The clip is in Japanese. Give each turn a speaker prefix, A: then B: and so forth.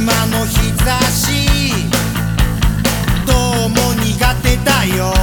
A: の日差し。どうも苦手だよ。